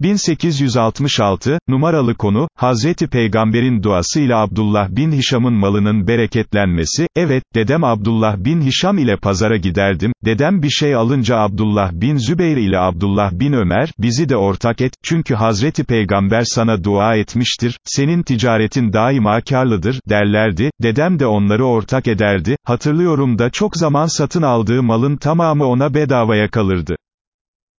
1866, numaralı konu, Hazreti Peygamber'in duasıyla Abdullah bin Hişam'ın malının bereketlenmesi, evet, dedem Abdullah bin Hişam ile pazara giderdim, dedem bir şey alınca Abdullah bin Zübeyir ile Abdullah bin Ömer, bizi de ortak et, çünkü Hazreti Peygamber sana dua etmiştir, senin ticaretin daima karlıdır, derlerdi, dedem de onları ortak ederdi, hatırlıyorum da çok zaman satın aldığı malın tamamı ona bedavaya kalırdı.